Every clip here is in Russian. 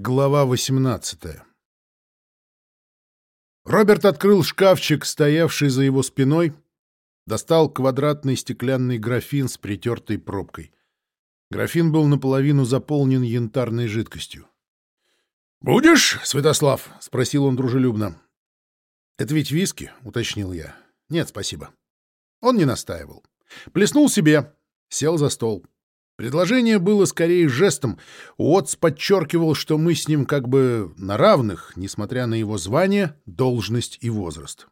Глава 18 Роберт открыл шкафчик, стоявший за его спиной, достал квадратный стеклянный графин с притертой пробкой. Графин был наполовину заполнен янтарной жидкостью. «Будешь, Святослав?» — спросил он дружелюбно. «Это ведь виски?» — уточнил я. «Нет, спасибо». Он не настаивал. Плеснул себе, сел за стол. Предложение было скорее жестом. Уотс подчеркивал, что мы с ним как бы на равных, несмотря на его звание, должность и возраст.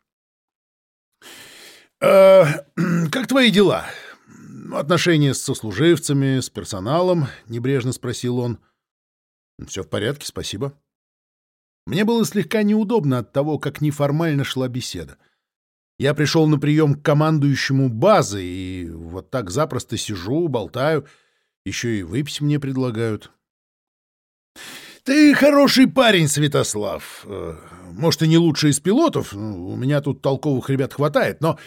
«Э, «Как твои дела? Отношения с сослуживцами, с персоналом?» — небрежно спросил он. «Все в порядке, спасибо». Мне было слегка неудобно от того, как неформально шла беседа. Я пришел на прием к командующему базы, и вот так запросто сижу, болтаю — еще и выпить мне предлагают. Ты хороший парень, Святослав. Э, может, и не лучший из пилотов. У меня тут толковых ребят хватает, но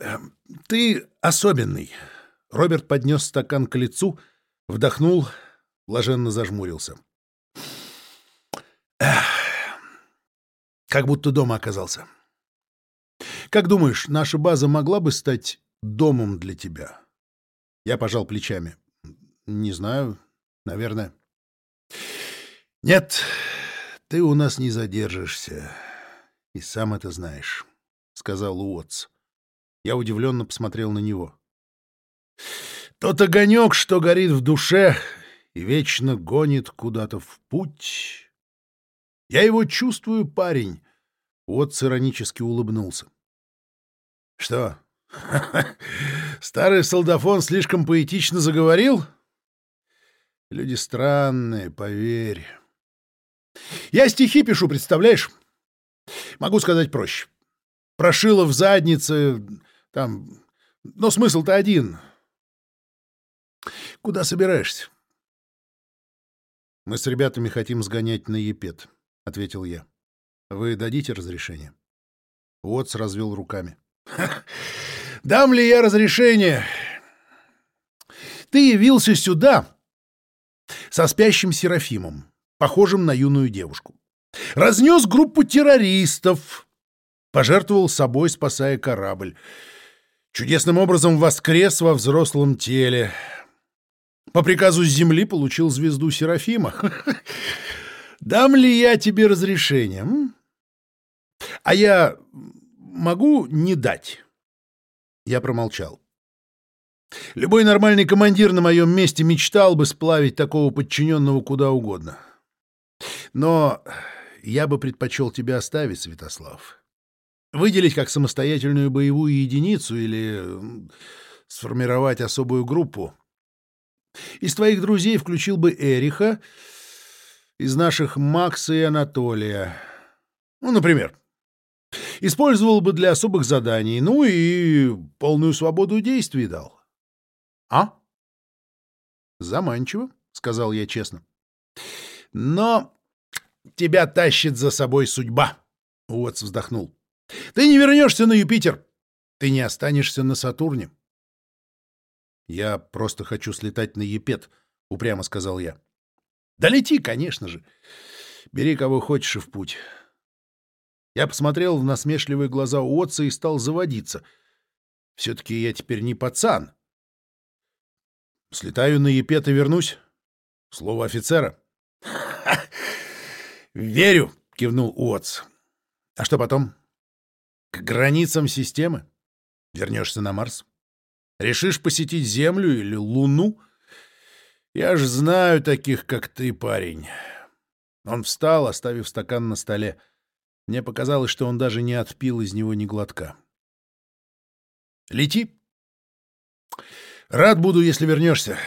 э, ты особенный. Роберт поднес стакан к лицу, вдохнул, блаженно зажмурился. Как будто дома оказался. Как думаешь, наша база могла бы стать домом для тебя? Я пожал плечами. Не знаю. Наверное. Нет, ты у нас не задержишься. И сам это знаешь, — сказал Уотс. Я удивленно посмотрел на него. Тот огонек, что горит в душе и вечно гонит куда-то в путь. Я его чувствую, парень. Уотс иронически улыбнулся. Что? Старый солдафон слишком поэтично заговорил? — Люди странные, поверь. Я стихи пишу, представляешь? Могу сказать проще. Прошила в заднице, там... Но смысл-то один. Куда собираешься? Мы с ребятами хотим сгонять на Епет, — ответил я. Вы дадите разрешение? Уотс развел руками. — Дам ли я разрешение? Ты явился сюда со спящим Серафимом, похожим на юную девушку. Разнес группу террористов, пожертвовал собой, спасая корабль. Чудесным образом воскрес во взрослом теле. По приказу земли получил звезду Серафима. Дам ли я тебе разрешение? А я могу не дать? Я промолчал. Любой нормальный командир на моем месте мечтал бы сплавить такого подчиненного куда угодно. Но я бы предпочел тебя оставить, Святослав. Выделить как самостоятельную боевую единицу или сформировать особую группу. Из твоих друзей включил бы Эриха, из наших Макса и Анатолия. Ну, например. Использовал бы для особых заданий, ну и полную свободу действий дал. «А?» «Заманчиво», — сказал я честно. «Но тебя тащит за собой судьба», — Уотс вздохнул. «Ты не вернешься на Юпитер. Ты не останешься на Сатурне». «Я просто хочу слетать на Епет», — упрямо сказал я. «Да лети, конечно же. Бери кого хочешь и в путь». Я посмотрел в насмешливые глаза Уотса и стал заводиться. Все-таки я теперь не пацан, Слетаю на Епет и вернусь. Слово офицера. «Верю!» — кивнул Уотс. «А что потом?» «К границам системы. Вернешься на Марс. Решишь посетить Землю или Луну? Я ж знаю таких, как ты, парень». Он встал, оставив стакан на столе. Мне показалось, что он даже не отпил из него ни глотка. «Лети!» Рад буду, если вернешься.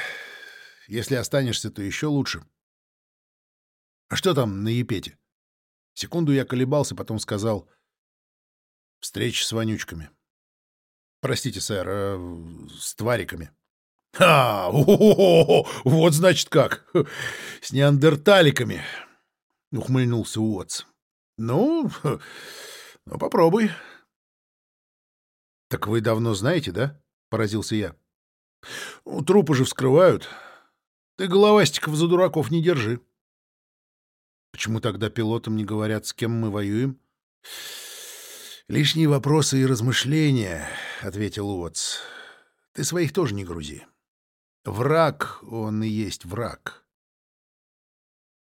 Если останешься, то еще лучше. А что там на Епете? Секунду я колебался, потом сказал. Встреча с вонючками. Простите, сэр, э, с твариками. А, вот значит как. С неандерталиками. Ухмыльнулся Уотс. Ну, ну, попробуй. Так вы давно знаете, да? Поразился я. Трупы же вскрывают. Ты головастиков за дураков не держи. Почему тогда пилотам не говорят, с кем мы воюем? Лишние вопросы и размышления, — ответил Уотс. Ты своих тоже не грузи. Враг, он и есть враг.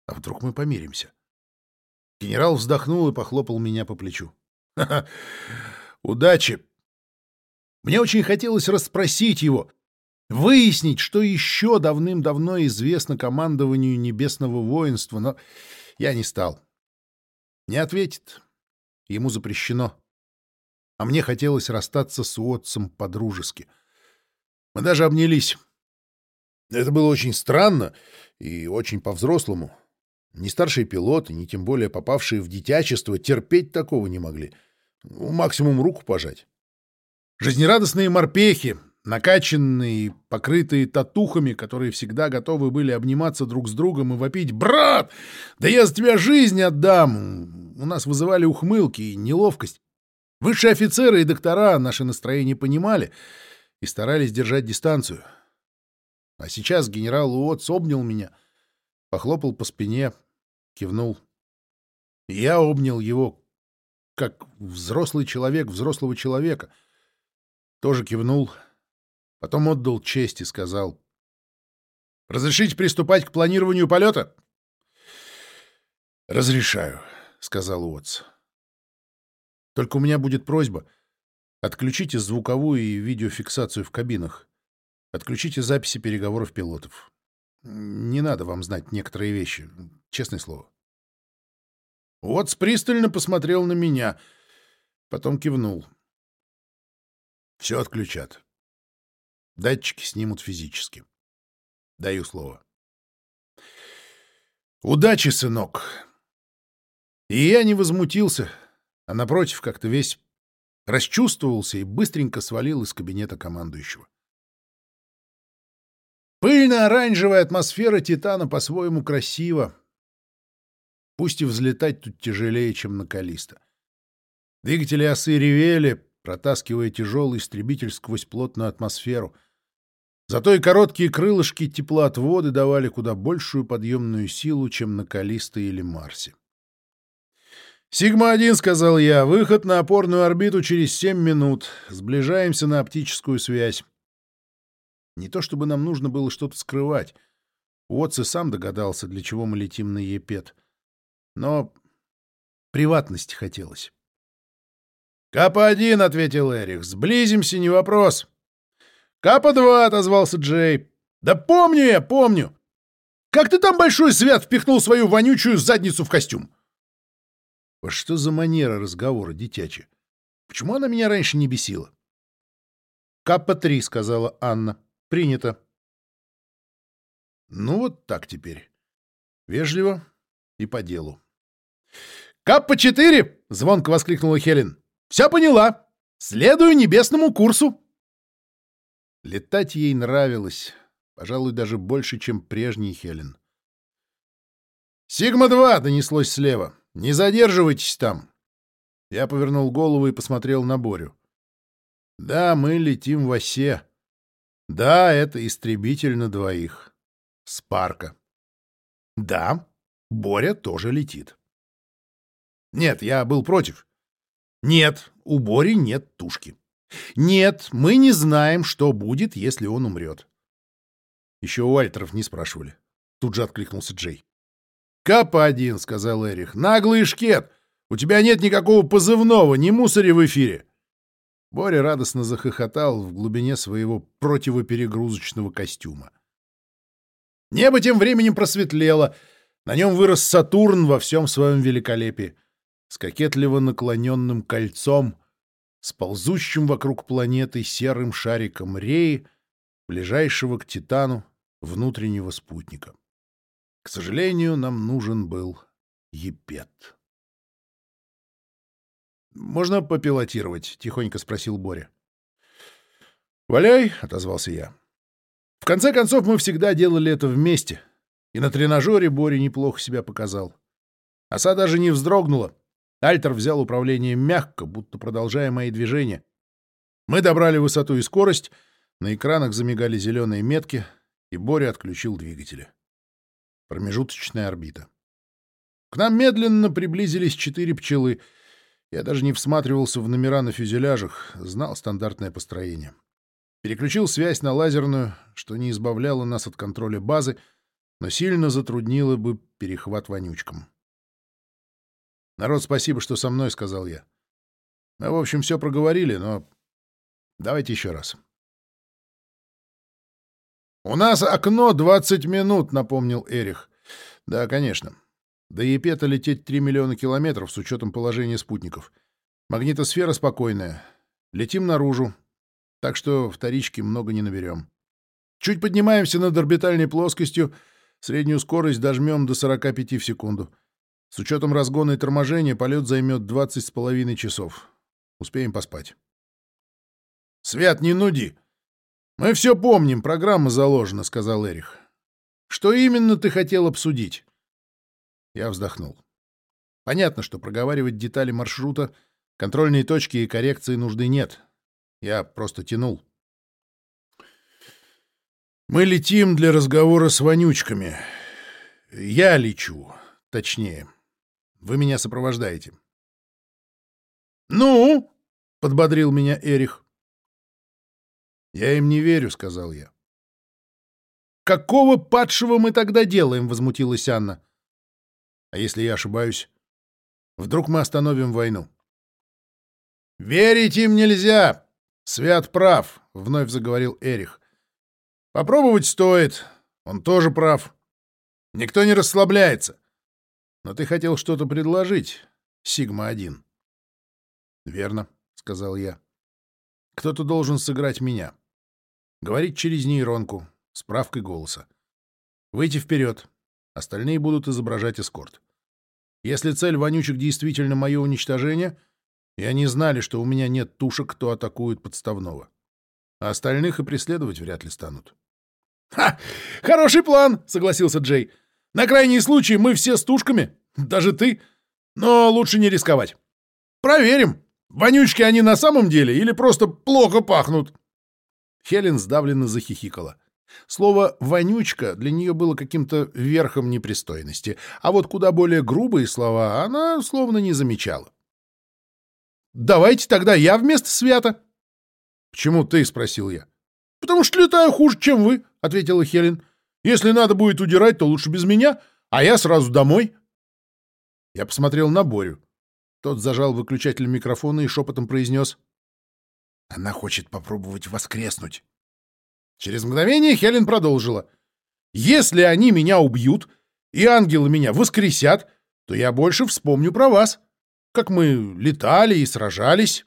А вдруг мы помиримся? Генерал вздохнул и похлопал меня по плечу. Ха -ха, удачи! Мне очень хотелось расспросить его, выяснить, что еще давным-давно известно командованию Небесного воинства, но я не стал. Не ответит. Ему запрещено. А мне хотелось расстаться с Уотсом по-дружески. Мы даже обнялись. Это было очень странно и очень по-взрослому. Ни старшие пилоты, ни тем более попавшие в дитячество терпеть такого не могли. Ну, максимум руку пожать. Жизнерадостные морпехи, накачанные, покрытые татухами, которые всегда готовы были обниматься друг с другом и вопить «Брат! Да я за тебя жизнь отдам!» У нас вызывали ухмылки и неловкость. Высшие офицеры и доктора наше настроение понимали и старались держать дистанцию. А сейчас генерал Уотс обнял меня, похлопал по спине, кивнул. я обнял его, как взрослый человек взрослого человека — тоже кивнул, потом отдал честь и сказал. «Разрешите приступать к планированию полета?» «Разрешаю», — сказал Уотс. «Только у меня будет просьба. Отключите звуковую и видеофиксацию в кабинах. Отключите записи переговоров пилотов. Не надо вам знать некоторые вещи, честное слово». Уотс пристально посмотрел на меня, потом кивнул. Все отключат. Датчики снимут физически. Даю слово. Удачи, сынок. И я не возмутился, а напротив как-то весь расчувствовался и быстренько свалил из кабинета командующего. Пыльно-оранжевая атмосфера Титана по-своему красива. Пусть и взлетать тут тяжелее, чем на Калиста. Двигатели осы ревели, протаскивая тяжелый истребитель сквозь плотную атмосферу. Зато и короткие крылышки теплоотводы давали куда большую подъемную силу, чем на Калисто или Марсе. «Сигма-1», — сказал я, — «выход на опорную орбиту через семь минут. Сближаемся на оптическую связь». Не то чтобы нам нужно было что-то скрывать. Уотс и сам догадался, для чего мы летим на Епет. Но приватности хотелось. «Капа-1», — ответил Эрих. «Сблизимся, не вопрос». «Капа-2», — отозвался Джей. «Да помню я, помню. Как ты там большой свят впихнул свою вонючую задницу в костюм?» Что за манера разговора, дитячи? Почему она меня раньше не бесила? «Капа-3», — сказала Анна. «Принято». Ну вот так теперь. Вежливо и по делу. «Капа-4!» — звонко воскликнула Хелен. Все поняла. Следую небесному курсу. Летать ей нравилось, пожалуй, даже больше, чем прежний Хелен. «Сигма-2!» — донеслось слева. «Не задерживайтесь там!» Я повернул голову и посмотрел на Борю. «Да, мы летим в осе. Да, это истребитель на двоих. С парка. Да, Боря тоже летит. Нет, я был против. Нет, у Бори нет тушки. Нет, мы не знаем, что будет, если он умрет. Еще у Альтеров не спрашивали. Тут же откликнулся Джей. «Капа-1», — сказал Эрих. «Наглый шкет! У тебя нет никакого позывного, ни мусоря в эфире!» Боря радостно захохотал в глубине своего противоперегрузочного костюма. Небо тем временем просветлело. На нем вырос Сатурн во всем своем великолепии с кокетливо наклоненным кольцом, с ползущим вокруг планеты серым шариком Реи, ближайшего к Титану внутреннего спутника. К сожалению, нам нужен был Епет. «Можно попилотировать?» — тихонько спросил Боря. «Валяй!» — отозвался я. В конце концов, мы всегда делали это вместе, и на тренажере Боря неплохо себя показал. Оса даже не вздрогнула, Альтер взял управление мягко, будто продолжая мои движения. Мы добрали высоту и скорость, на экранах замигали зеленые метки, и Боря отключил двигатели. Промежуточная орбита. К нам медленно приблизились четыре пчелы. Я даже не всматривался в номера на фюзеляжах, знал стандартное построение. Переключил связь на лазерную, что не избавляло нас от контроля базы, но сильно затруднило бы перехват вонючкам. «Народ, спасибо, что со мной», — сказал я. «Мы, в общем, все проговорили, но давайте еще раз». «У нас окно 20 минут», — напомнил Эрих. «Да, конечно. До Епета лететь 3 миллиона километров с учетом положения спутников. Магнитосфера спокойная. Летим наружу, так что вторички много не наберем. Чуть поднимаемся над орбитальной плоскостью, среднюю скорость дожмем до 45 в секунду. С учетом разгона и торможения полет займет 20 с половиной часов. Успеем поспать. «Свят, не нуди!» «Мы все помним, программа заложена», — сказал Эрих. «Что именно ты хотел обсудить?» Я вздохнул. Понятно, что проговаривать детали маршрута, контрольные точки и коррекции нужды нет. Я просто тянул. «Мы летим для разговора с вонючками. Я лечу, точнее. Вы меня сопровождаете». «Ну?» — подбодрил меня Эрих. «Я им не верю», — сказал я. «Какого падшего мы тогда делаем?» — возмутилась Анна. «А если я ошибаюсь? Вдруг мы остановим войну?» «Верить им нельзя! Свят прав», — вновь заговорил Эрих. «Попробовать стоит. Он тоже прав. Никто не расслабляется. Но ты хотел что-то предложить, Сигма-1». «Верно», — сказал я. «Кто-то должен сыграть меня». Говорить через нейронку, справкой голоса. Выйти вперед. Остальные будут изображать эскорт. Если цель вонючек действительно мое уничтожение, и они знали, что у меня нет тушек, кто атакует подставного. А остальных и преследовать вряд ли станут. «Ха! Хороший план!» — согласился Джей. «На крайний случай мы все с тушками, даже ты. Но лучше не рисковать. Проверим, вонючки они на самом деле или просто плохо пахнут». Хелен сдавленно захихикала. Слово «вонючка» для нее было каким-то верхом непристойности, а вот куда более грубые слова она словно не замечала. «Давайте тогда я вместо Свята». «Почему ты?» — спросил я. «Потому что летаю хуже, чем вы», — ответила Хелен. «Если надо будет удирать, то лучше без меня, а я сразу домой». Я посмотрел на Борю. Тот зажал выключатель микрофона и шепотом произнес. Она хочет попробовать воскреснуть. Через мгновение Хелен продолжила. «Если они меня убьют, и ангелы меня воскресят, то я больше вспомню про вас, как мы летали и сражались».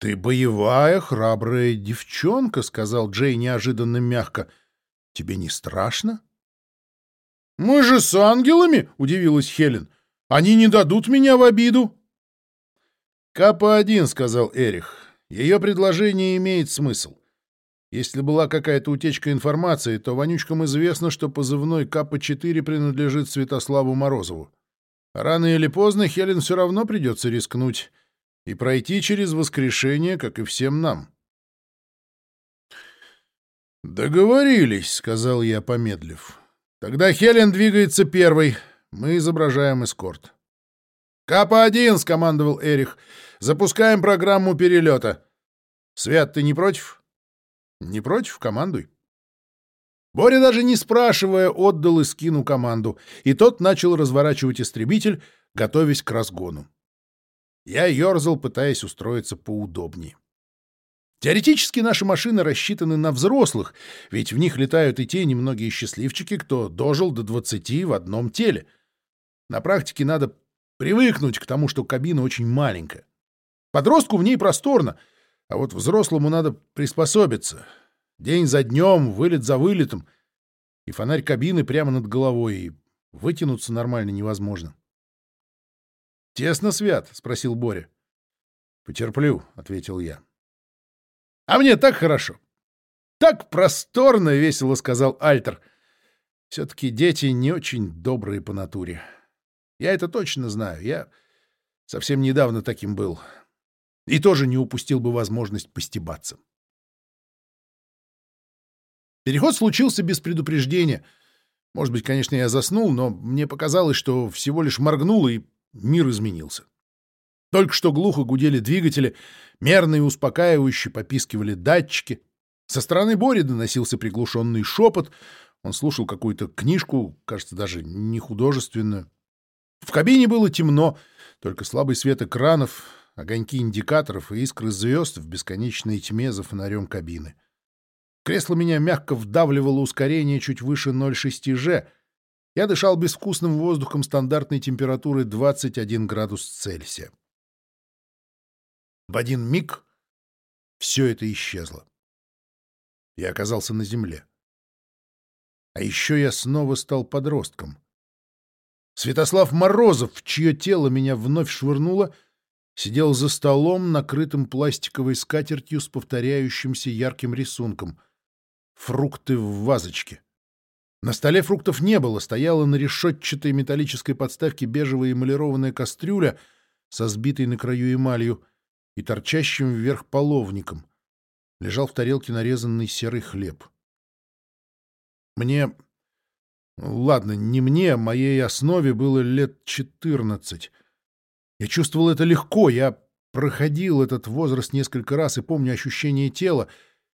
«Ты боевая, храбрая девчонка», — сказал Джей неожиданно мягко. «Тебе не страшно?» «Мы же с ангелами», — удивилась Хелен. «Они не дадут меня в обиду». «Капа-1», — сказал Эрих. Ее предложение имеет смысл. Если была какая-то утечка информации, то вонючкам известно, что позывной Капа-4 принадлежит Святославу Морозову. Рано или поздно Хелен все равно придется рискнуть и пройти через воскрешение, как и всем нам. «Договорились», — сказал я, помедлив. «Тогда Хелен двигается первой. Мы изображаем эскорт». «Капа-1», — скомандовал Эрих. «Запускаем программу перелета». «Свят, ты не против?» «Не против? Командуй». Боря, даже не спрашивая, отдал Искину команду, и тот начал разворачивать истребитель, готовясь к разгону. Я ерзал, пытаясь устроиться поудобнее. Теоретически наши машины рассчитаны на взрослых, ведь в них летают и те немногие счастливчики, кто дожил до двадцати в одном теле. На практике надо Привыкнуть к тому, что кабина очень маленькая. Подростку в ней просторно, а вот взрослому надо приспособиться. День за днем, вылет за вылетом. И фонарь кабины прямо над головой, и вытянуться нормально невозможно. «Тесно, Свят?» — спросил Боря. «Потерплю», — ответил я. «А мне так хорошо. Так просторно, — весело сказал Альтер. Все-таки дети не очень добрые по натуре». Я это точно знаю. Я совсем недавно таким был. И тоже не упустил бы возможность постебаться. Переход случился без предупреждения. Может быть, конечно, я заснул, но мне показалось, что всего лишь моргнул, и мир изменился. Только что глухо гудели двигатели, мерно и успокаивающе попискивали датчики. Со стороны Бори доносился приглушенный шепот. Он слушал какую-то книжку, кажется, даже не художественную. В кабине было темно, только слабый свет экранов, огоньки индикаторов и искры звезд в бесконечной тьме за фонарем кабины. Кресло меня мягко вдавливало ускорение чуть выше 0,6 G. Я дышал безвкусным воздухом стандартной температуры 21 градус Цельсия. В один миг все это исчезло. Я оказался на земле. А еще я снова стал подростком. Святослав Морозов, чье тело меня вновь швырнуло, сидел за столом, накрытым пластиковой скатертью с повторяющимся ярким рисунком. Фрукты в вазочке. На столе фруктов не было, стояла на решетчатой металлической подставке бежевая эмалированная кастрюля со сбитой на краю эмалью — и торчащим вверх половником. Лежал в тарелке нарезанный серый хлеб. Мне... Ладно, не мне, моей основе было лет четырнадцать. Я чувствовал это легко, я проходил этот возраст несколько раз и помню ощущение тела,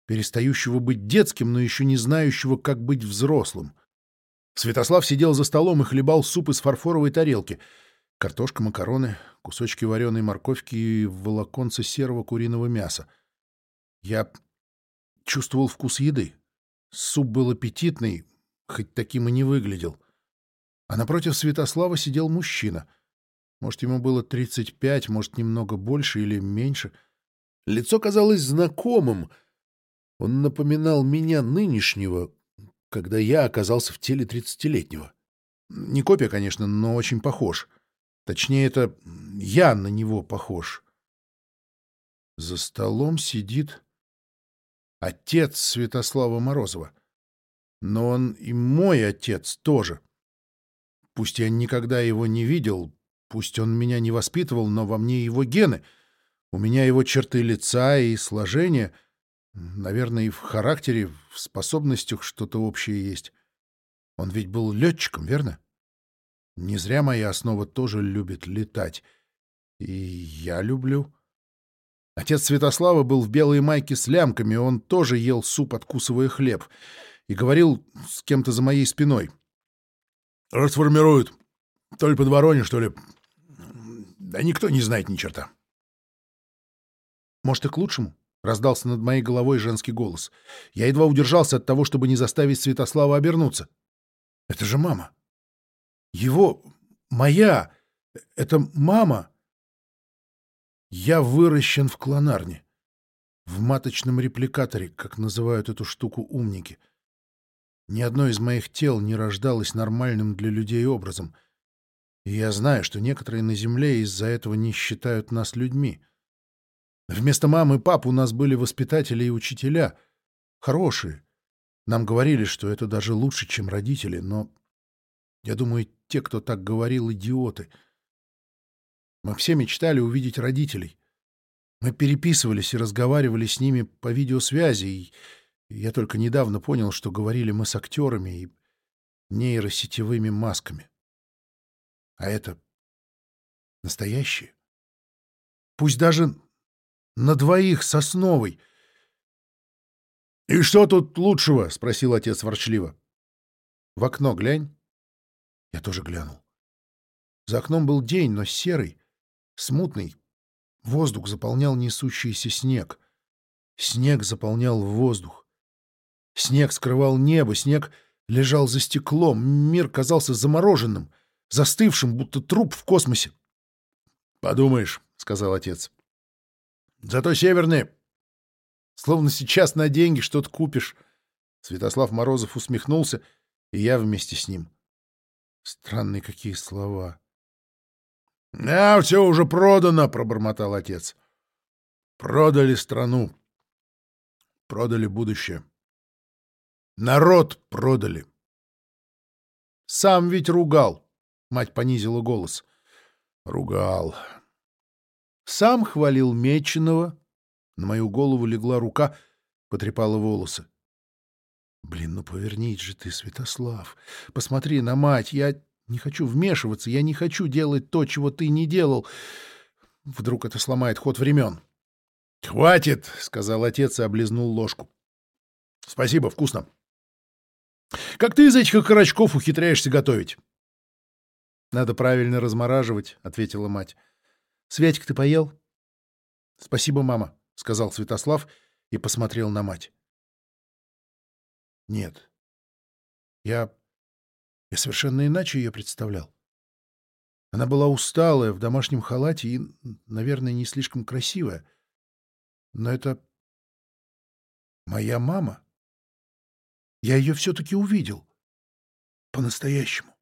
перестающего быть детским, но еще не знающего, как быть взрослым. Святослав сидел за столом и хлебал суп из фарфоровой тарелки — Картошка, макароны, кусочки вареной морковки и волоконца серого куриного мяса. Я чувствовал вкус еды. Суп был аппетитный, хоть таким и не выглядел. А напротив Святослава сидел мужчина. Может, ему было 35, может, немного больше или меньше. Лицо казалось знакомым. Он напоминал меня нынешнего, когда я оказался в теле тридцатилетнего. Не копия, конечно, но очень похож. — Точнее, это я на него похож. За столом сидит отец Святослава Морозова. Но он и мой отец тоже. Пусть я никогда его не видел, пусть он меня не воспитывал, но во мне его гены. У меня его черты лица и сложения. Наверное, и в характере, в способностях что-то общее есть. Он ведь был летчиком, верно? — не зря моя основа тоже любит летать. И я люблю. Отец Святослава был в белой майке с лямками, он тоже ел суп, откусывая хлеб, и говорил с кем-то за моей спиной. «Расформируют. То ли под Воронеж, то ли... Да никто не знает ни черта». «Может, и к лучшему?» — раздался над моей головой женский голос. Я едва удержался от того, чтобы не заставить Святослава обернуться. «Это же мама!» Его... моя... это мама. Я выращен в клонарне. В маточном репликаторе, как называют эту штуку умники. Ни одно из моих тел не рождалось нормальным для людей образом. И я знаю, что некоторые на Земле из-за этого не считают нас людьми. Вместо мамы и пап у нас были воспитатели и учителя. Хорошие. Нам говорили, что это даже лучше, чем родители, но я думаю, те, кто так говорил, идиоты. Мы все мечтали увидеть родителей. Мы переписывались и разговаривали с ними по видеосвязи, и я только недавно понял, что говорили мы с актерами и нейросетевыми масками. А это настоящие. Пусть даже на двоих сосновой. — И что тут лучшего? — спросил отец ворчливо. — В окно глянь. Я тоже глянул. За окном был день, но серый, смутный. Воздух заполнял несущийся снег. Снег заполнял воздух. Снег скрывал небо, снег лежал за стеклом. Мир казался замороженным, застывшим, будто труп в космосе. — Подумаешь, — сказал отец. — Зато северные... Словно сейчас на деньги что-то купишь. Святослав Морозов усмехнулся, и я вместе с ним. — Странные какие слова. — А, все уже продано, — пробормотал отец. — Продали страну. Продали будущее. Народ продали. — Сам ведь ругал, — мать понизила голос. — Ругал. Сам хвалил Меченого. На мою голову легла рука, потрепала волосы. Блин, ну повернись же ты, Святослав. Посмотри на мать. Я не хочу вмешиваться. Я не хочу делать то, чего ты не делал. Вдруг это сломает ход времен. — Хватит, — сказал отец и облизнул ложку. — Спасибо, вкусно. — Как ты из этих окорочков ухитряешься готовить? — Надо правильно размораживать, — ответила мать. — Святик, ты поел? — Спасибо, мама, — сказал Святослав и посмотрел на мать. — Нет. Я... Я совершенно иначе ее представлял. Она была усталая, в домашнем халате и, наверное, не слишком красивая. Но это моя мама. Я ее все-таки увидел. По-настоящему.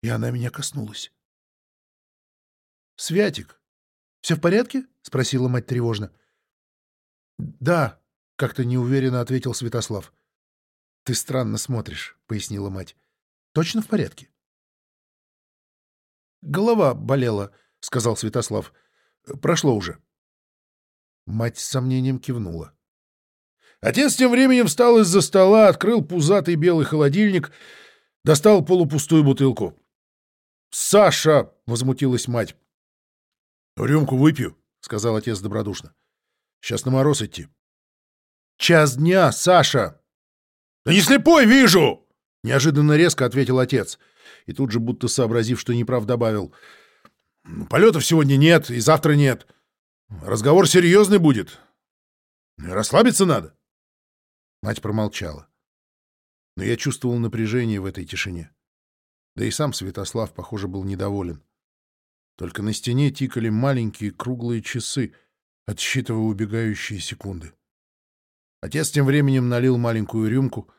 И она меня коснулась. «Святик, все в порядке?» — спросила мать тревожно. «Да», — как-то неуверенно ответил Святослав. «Ты странно смотришь», — пояснила мать. «Точно в порядке?» «Голова болела», — сказал Святослав. «Прошло уже». Мать с сомнением кивнула. Отец тем временем встал из-за стола, открыл пузатый белый холодильник, достал полупустую бутылку. «Саша!» — возмутилась мать. «Рюмку выпью», — сказал отец добродушно. «Сейчас на мороз идти». «Час дня, Саша!» «Да не слепой, вижу!» — неожиданно резко ответил отец. И тут же, будто сообразив, что неправ, добавил. «Полетов сегодня нет, и завтра нет. Разговор серьезный будет. Расслабиться надо. Мать промолчала. Но я чувствовал напряжение в этой тишине. Да и сам Святослав, похоже, был недоволен. Только на стене тикали маленькие круглые часы, отсчитывая убегающие секунды. Отец тем временем налил маленькую рюмку,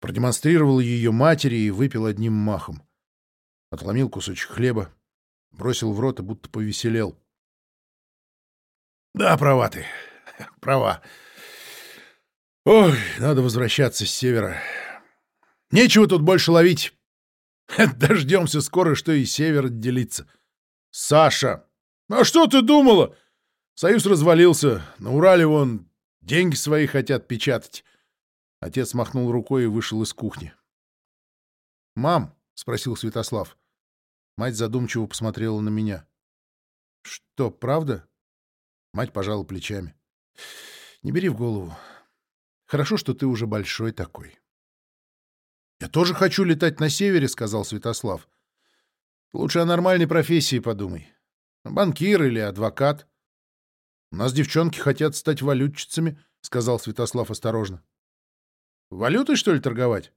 продемонстрировал ее матери и выпил одним махом. Отломил кусочек хлеба, бросил в рот и будто повеселел. Да, права ты. Права. Ой, надо возвращаться с севера. Нечего тут больше ловить. Дождемся скоро, что и север отделится. Саша! А что ты думала? Союз развалился. На Урале вон деньги свои хотят печатать. Отец махнул рукой и вышел из кухни. «Мам?» — спросил Святослав. Мать задумчиво посмотрела на меня. «Что, правда?» Мать пожала плечами. «Не бери в голову. Хорошо, что ты уже большой такой». «Я тоже хочу летать на севере», — сказал Святослав. «Лучше о нормальной профессии подумай. Банкир или адвокат». «У нас девчонки хотят стать валютчицами», — сказал Святослав осторожно. «Валютой, что ли, торговать?»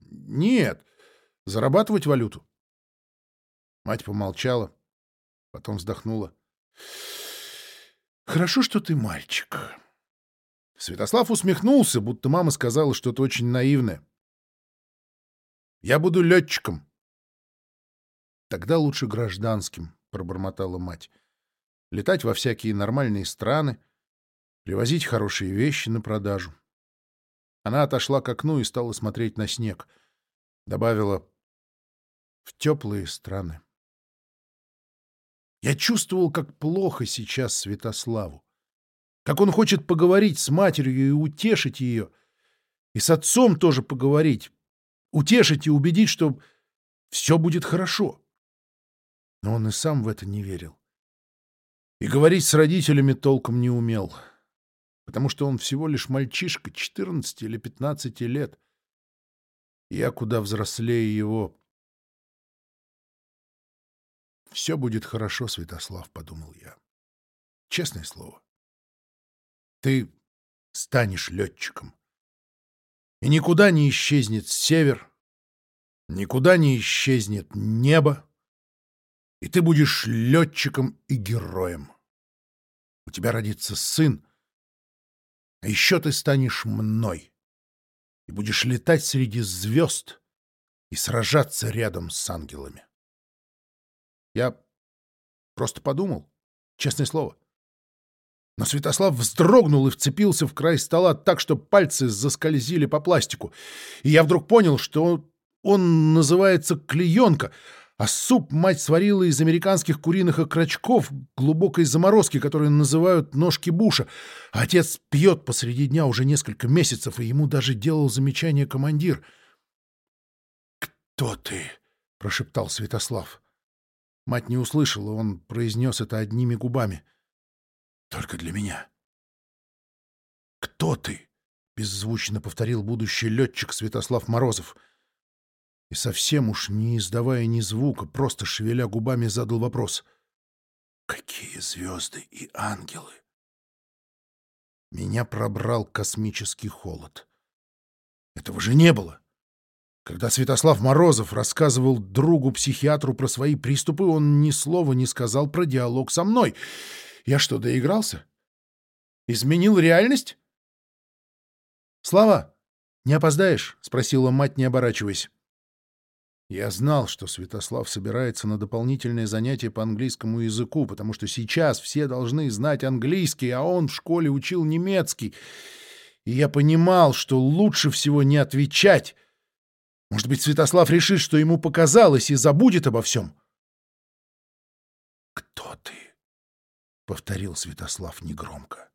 «Нет, зарабатывать валюту». Мать помолчала, потом вздохнула. Хорошо, что ты мальчик. Святослав усмехнулся, будто мама сказала что-то очень наивное. Я буду летчиком. Тогда лучше гражданским, пробормотала мать. Летать во всякие нормальные страны, привозить хорошие вещи на продажу. Она отошла к окну и стала смотреть на снег. Добавила «в теплые страны». Я чувствовал, как плохо сейчас Святославу. Как он хочет поговорить с матерью и утешить ее. И с отцом тоже поговорить. Утешить и убедить, что все будет хорошо. Но он и сам в это не верил. И говорить с родителями толком не умел. Потому что он всего лишь мальчишка, 14 или 15 лет. Я куда взрослее его. «Все будет хорошо, Святослав», — подумал я. «Честное слово. Ты станешь летчиком. И никуда не исчезнет север, никуда не исчезнет небо, и ты будешь летчиком и героем. У тебя родится сын, а еще ты станешь мной и будешь летать среди звезд и сражаться рядом с ангелами. Я просто подумал, честное слово. Но Святослав вздрогнул и вцепился в край стола так, что пальцы заскользили по пластику. И я вдруг понял, что он называется клеенка, А суп мать сварила из американских куриных окорочков глубокой заморозки, которые называют ножки буша. Отец пьет посреди дня уже несколько месяцев, и ему даже делал замечание командир. «Кто ты?» — прошептал Святослав. Мать не услышала, он произнес это одними губами. «Только для меня». «Кто ты?» — беззвучно повторил будущий летчик Святослав Морозов. И совсем уж не издавая ни звука, просто шевеля губами задал вопрос. «Какие звезды и ангелы?» Меня пробрал космический холод. Этого же не было. Когда Святослав Морозов рассказывал другу-психиатру про свои приступы, он ни слова не сказал про диалог со мной. Я что, доигрался? Изменил реальность? «Слава, не опоздаешь?» — спросила мать, не оборачиваясь. Я знал, что Святослав собирается на дополнительное занятие по английскому языку, потому что сейчас все должны знать английский, а он в школе учил немецкий. И я понимал, что лучше всего не отвечать. Может быть, Святослав решит, что ему показалось, и забудет обо всем. «Кто ты?» — повторил Святослав негромко.